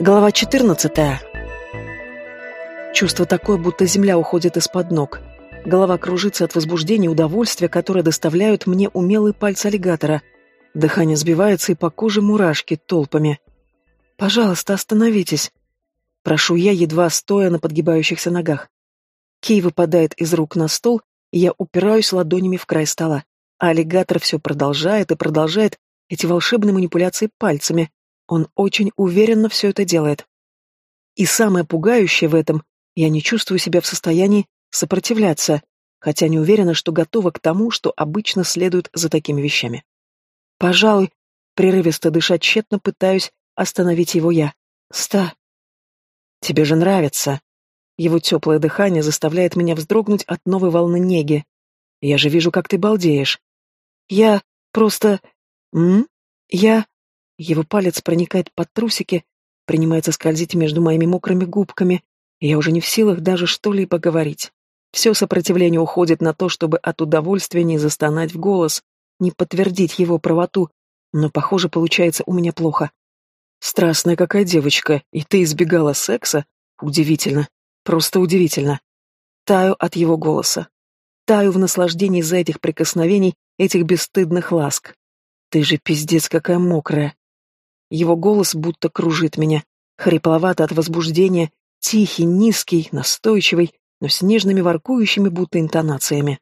Глава 14. Чувство такое, будто земля уходит из-под ног. Голова кружится от возбуждения и удовольствия, которое доставляют мне умелые пальцы аллигатора. Дыхание сбивается, и по коже мурашки толпами. «Пожалуйста, остановитесь!» Прошу я, едва стоя на подгибающихся ногах. Кей выпадает из рук на стол, и я упираюсь ладонями в край стола. А аллигатор все продолжает и продолжает эти волшебные манипуляции пальцами, он очень уверенно все это делает. И самое пугающее в этом, я не чувствую себя в состоянии сопротивляться, хотя не уверена, что готова к тому, что обычно следует за такими вещами. Пожалуй, прерывисто дышать тщетно пытаюсь остановить его я. Ста. Тебе же нравится. Его теплое дыхание заставляет меня вздрогнуть от новой волны неги. Я же вижу, как ты балдеешь. Я просто... М? Я... Его палец проникает под трусики, принимается скользить между моими мокрыми губками, и я уже не в силах даже что-либо говорить. Все сопротивление уходит на то, чтобы от удовольствия не застонать в голос, не подтвердить его правоту, но, похоже, получается у меня плохо. Страстная какая девочка, и ты избегала секса? Удивительно. Просто удивительно. Таю от его голоса. Таю в наслаждении за этих прикосновений, этих бесстыдных ласк. Ты же пиздец какая мокрая. Его голос будто кружит меня, хрипловато от возбуждения, тихий, низкий, настойчивый, но с нежными воркующими будто интонациями.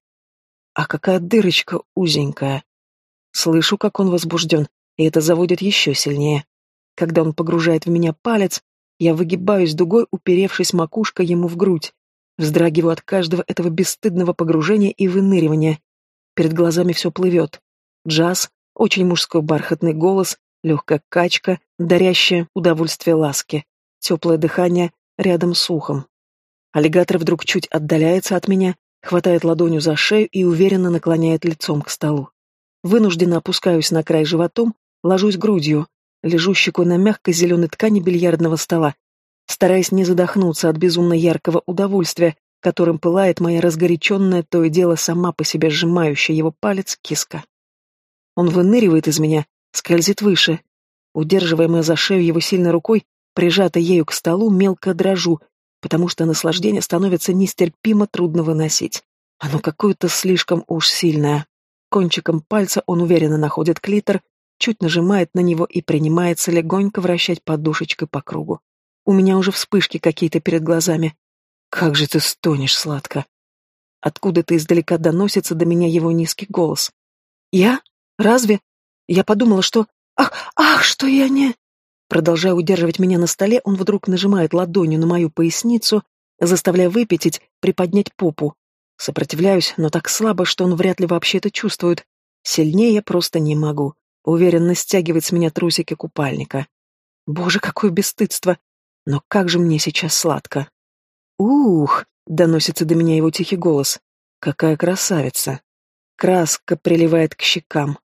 А какая дырочка узенькая. Слышу, как он возбужден, и это заводит еще сильнее. Когда он погружает в меня палец, я выгибаюсь дугой, уперевшись макушкой ему в грудь, вздрагиваю от каждого этого бесстыдного погружения и выныривания. Перед глазами все плывет. Джаз, очень мужской бархатный голос, легкая качка, дарящая удовольствие ласки, теплое дыхание рядом с ухом. Аллигатор вдруг чуть отдаляется от меня, хватает ладонью за шею и уверенно наклоняет лицом к столу. Вынужденно опускаюсь на край животом, ложусь грудью, лежу щекой на мягкой зеленой ткани бильярдного стола, стараясь не задохнуться от безумно яркого удовольствия, которым пылает моя разгоряченная то и дело сама по себе сжимающая его палец киска. Он выныривает из меня, скользит выше. Удерживаемая за шею его сильной рукой, прижата ею к столу, мелко дрожу, потому что наслаждение становится нестерпимо трудно выносить. Оно какое-то слишком уж сильное. Кончиком пальца он уверенно находит клитор, чуть нажимает на него и принимается легонько вращать подушечкой по кругу. У меня уже вспышки какие-то перед глазами. Как же ты стонешь сладко. Откуда-то издалека доносится до меня его низкий голос. Я? Разве? Я подумала, что... Ах, ах, что я не... Продолжая удерживать меня на столе, он вдруг нажимает ладонью на мою поясницу, заставляя выпятить, приподнять попу. Сопротивляюсь, но так слабо, что он вряд ли вообще это чувствует. Сильнее я просто не могу. Уверенно стягивает с меня трусики купальника. Боже, какое бесстыдство! Но как же мне сейчас сладко! Ух! Доносится до меня его тихий голос. Какая красавица! Краска приливает к щекам.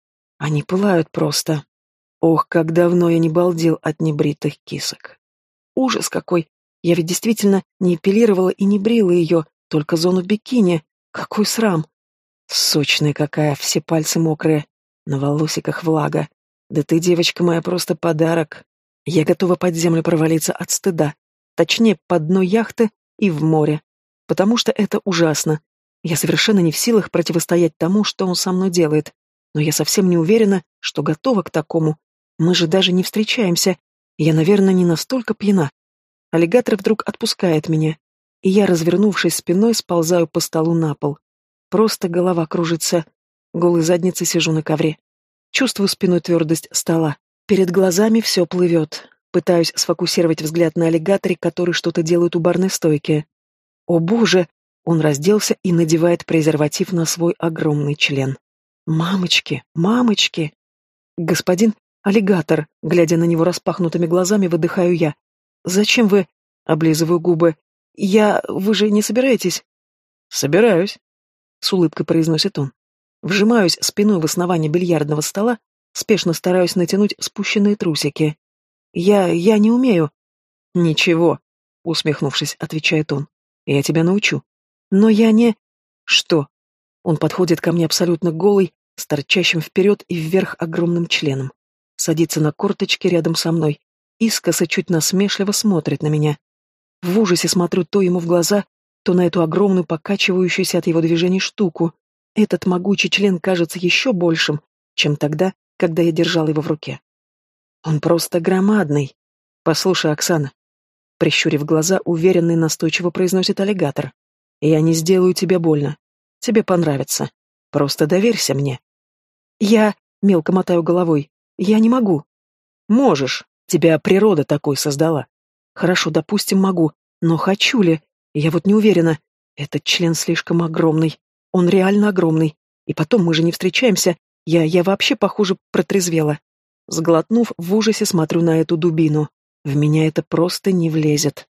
Они пылают просто. Ох, как давно я не балдел от небритых кисок. Ужас какой! Я ведь действительно не эпилировала и не брила ее, только зону бикини. Какой срам! Сочная какая, все пальцы мокрые, на волосиках влага. Да ты, девочка моя, просто подарок. Я готова под землю провалиться от стыда. Точнее, под дно яхты и в море. Потому что это ужасно. Я совершенно не в силах противостоять тому, что он со мной делает но я совсем не уверена, что готова к такому. Мы же даже не встречаемся. Я, наверное, не настолько пьяна. Аллигатор вдруг отпускает меня, и я, развернувшись спиной, сползаю по столу на пол. Просто голова кружится. Голой задницей сижу на ковре. Чувствую спиной твердость стола. Перед глазами все плывет. Пытаюсь сфокусировать взгляд на аллигаторе, который что-то делает у барной стойки. О боже! Он разделся и надевает презерватив на свой огромный член. Мамочки, мамочки! Господин аллигатор, глядя на него распахнутыми глазами, выдыхаю я. Зачем вы... Облизываю губы. Я... Вы же не собираетесь? Собираюсь. С улыбкой произносит он. Вжимаюсь спиной в основание бильярдного стола, спешно стараюсь натянуть спущенные трусики. Я... я не умею. Ничего, усмехнувшись, отвечает он. Я тебя научу. Но я не... Что? Он подходит ко мне абсолютно голый, с торчащим вперед и вверх огромным членом. Садится на корточки рядом со мной искоса чуть насмешливо смотрит на меня. В ужасе смотрю то ему в глаза, то на эту огромную покачивающуюся от его движений штуку. Этот могучий член кажется еще большим, чем тогда, когда я держал его в руке. Он просто громадный. Послушай, Оксана. Прищурив глаза, уверенно и настойчиво произносит аллигатор. Я не сделаю тебе больно. Тебе понравится. Просто доверься мне. Я мелко мотаю головой. Я не могу. Можешь. Тебя природа такой создала. Хорошо, допустим, могу. Но хочу ли? Я вот не уверена. Этот член слишком огромный. Он реально огромный. И потом мы же не встречаемся. Я, я вообще, похоже, протрезвела. Сглотнув, в ужасе смотрю на эту дубину. В меня это просто не влезет.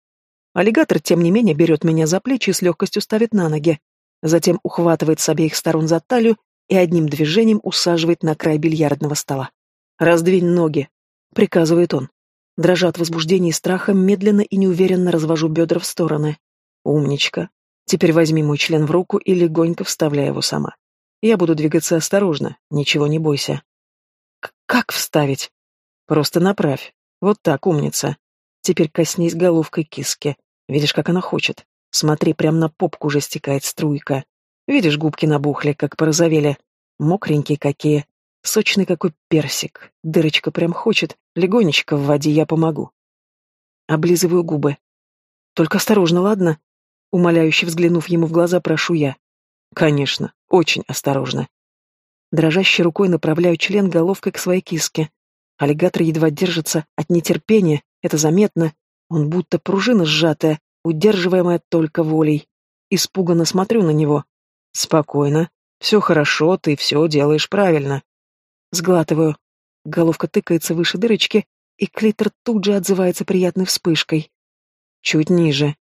Аллигатор, тем не менее, берет меня за плечи и с легкостью ставит на ноги. Затем ухватывает с обеих сторон за талию и одним движением усаживает на край бильярдного стола. «Раздвинь ноги», — приказывает он. Дрожа от возбуждения и страха, медленно и неуверенно развожу бедра в стороны. «Умничка. Теперь возьми мой член в руку и легонько вставляй его сама. Я буду двигаться осторожно, ничего не бойся». «Как вставить?» «Просто направь. Вот так, умница. Теперь коснись головкой киски. Видишь, как она хочет. Смотри, прям на попку уже стекает струйка. Видишь, губки набухли, как порозовели. Мокренькие какие. Сочный какой персик. Дырочка прям хочет. Легонечко в воде я помогу. Облизываю губы. Только осторожно, ладно? Умоляюще взглянув ему в глаза, прошу я. Конечно, очень осторожно. Дрожащей рукой направляю член головкой к своей киске. Аллигатор едва держится от нетерпения, это заметно. Он будто пружина сжатая, удерживаемая только волей. Испуганно смотрю на него. Спокойно. Все хорошо, ты все делаешь правильно. Сглатываю. Головка тыкается выше дырочки, и клитор тут же отзывается приятной вспышкой. Чуть ниже.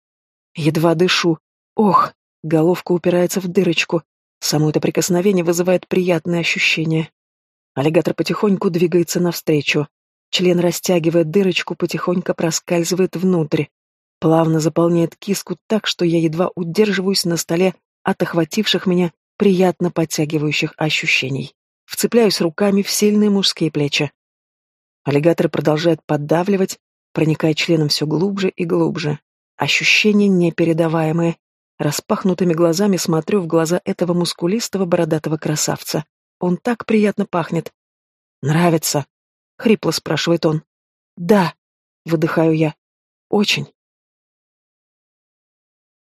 Едва дышу. Ох, головка упирается в дырочку. Само это прикосновение вызывает приятные ощущения. Аллигатор потихоньку двигается навстречу. Член растягивает дырочку, потихоньку проскальзывает внутрь. Плавно заполняет киску так, что я едва удерживаюсь на столе от охвативших меня приятно подтягивающих ощущений. Вцепляюсь руками в сильные мужские плечи. Аллигатор продолжает поддавливать, проникая членом все глубже и глубже. Ощущения непередаваемые. Распахнутыми глазами смотрю в глаза этого мускулистого бородатого красавца. Он так приятно пахнет. «Нравится?» — хрипло спрашивает он. «Да», — выдыхаю я. «Очень».